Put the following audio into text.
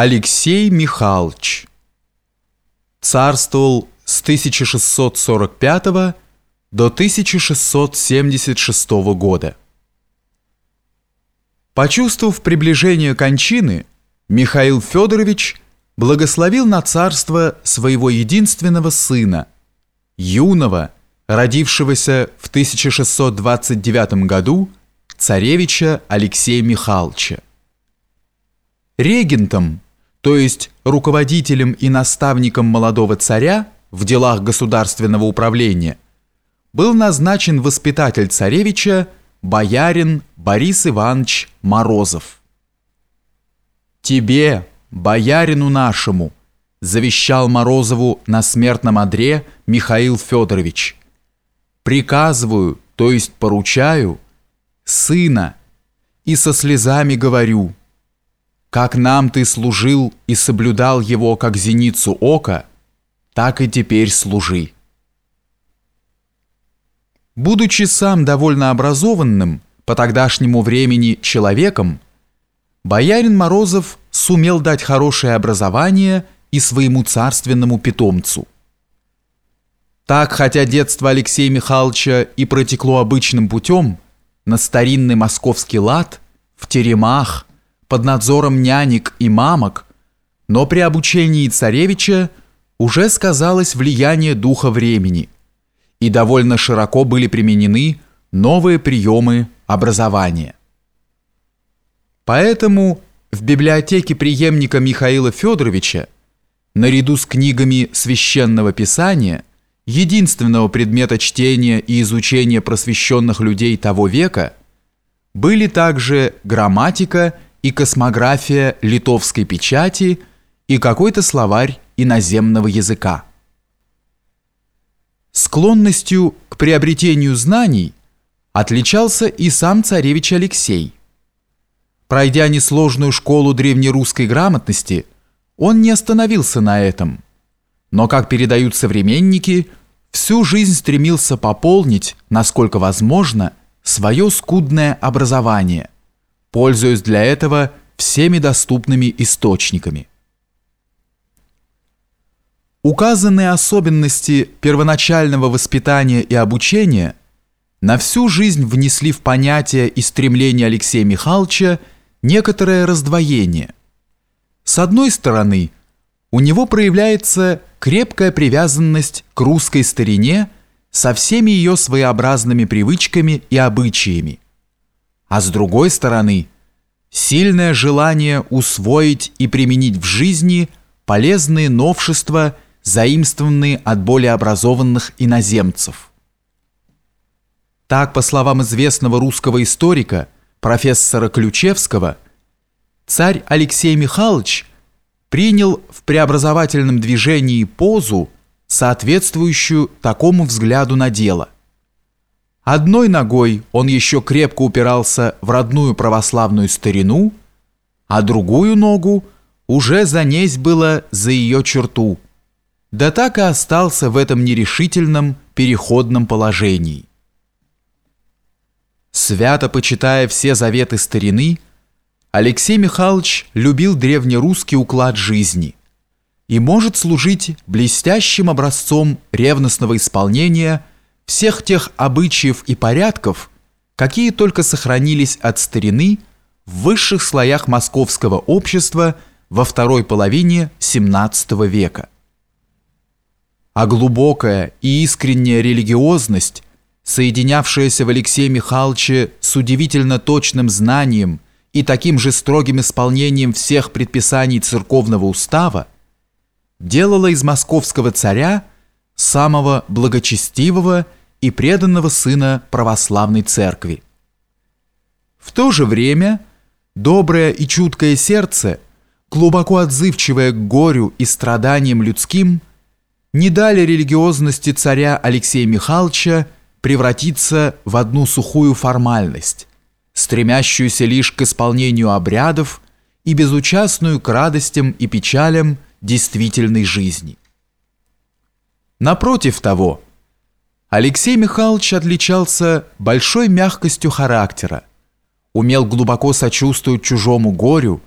Алексей Михайлович царствовал с 1645 до 1676 года. Почувствовав приближение кончины, Михаил Федорович благословил на царство своего единственного сына, юного, родившегося в 1629 году, царевича Алексея Михайловича. Регентом, то есть руководителем и наставником молодого царя в делах государственного управления, был назначен воспитатель царевича боярин Борис Иванович Морозов. «Тебе, боярину нашему», завещал Морозову на смертном одре Михаил Федорович, «приказываю, то есть поручаю, сына, и со слезами говорю – как нам ты служил и соблюдал его как зеницу ока, так и теперь служи. Будучи сам довольно образованным по тогдашнему времени человеком, боярин Морозов сумел дать хорошее образование и своему царственному питомцу. Так, хотя детство Алексея Михайловича и протекло обычным путем, на старинный московский лад, в теремах, под надзором нянек и мамок, но при обучении царевича уже сказалось влияние духа времени, и довольно широко были применены новые приемы образования. Поэтому в библиотеке преемника Михаила Федоровича наряду с книгами священного писания, единственного предмета чтения и изучения просвещенных людей того века, были также грамматика и и космография литовской печати и какой-то словарь иноземного языка. Склонностью к приобретению знаний отличался и сам царевич Алексей. Пройдя несложную школу древнерусской грамотности, он не остановился на этом, но, как передают современники, всю жизнь стремился пополнить, насколько возможно, свое скудное образование – пользуясь для этого всеми доступными источниками. Указанные особенности первоначального воспитания и обучения на всю жизнь внесли в понятие и стремление Алексея Михайловича некоторое раздвоение. С одной стороны, у него проявляется крепкая привязанность к русской старине со всеми ее своеобразными привычками и обычаями – а с другой стороны, сильное желание усвоить и применить в жизни полезные новшества, заимствованные от более образованных иноземцев. Так, по словам известного русского историка, профессора Ключевского, царь Алексей Михайлович принял в преобразовательном движении позу, соответствующую такому взгляду на дело – Одной ногой он еще крепко упирался в родную православную старину, а другую ногу уже занесь было за ее черту, да так и остался в этом нерешительном переходном положении. Свято почитая все заветы старины, Алексей Михайлович любил древнерусский уклад жизни и может служить блестящим образцом ревностного исполнения – всех тех обычаев и порядков, какие только сохранились от старины в высших слоях московского общества во второй половине XVII века. А глубокая и искренняя религиозность, соединявшаяся в Алексее Михайловиче с удивительно точным знанием и таким же строгим исполнением всех предписаний церковного устава, делала из московского царя самого благочестивого и преданного сына православной церкви. В то же время доброе и чуткое сердце, глубоко отзывчивое к горю и страданиям людским, не дали религиозности царя Алексея Михайловича превратиться в одну сухую формальность, стремящуюся лишь к исполнению обрядов и безучастную к радостям и печалям действительной жизни. Напротив того, Алексей Михайлович отличался большой мягкостью характера, умел глубоко сочувствовать чужому горю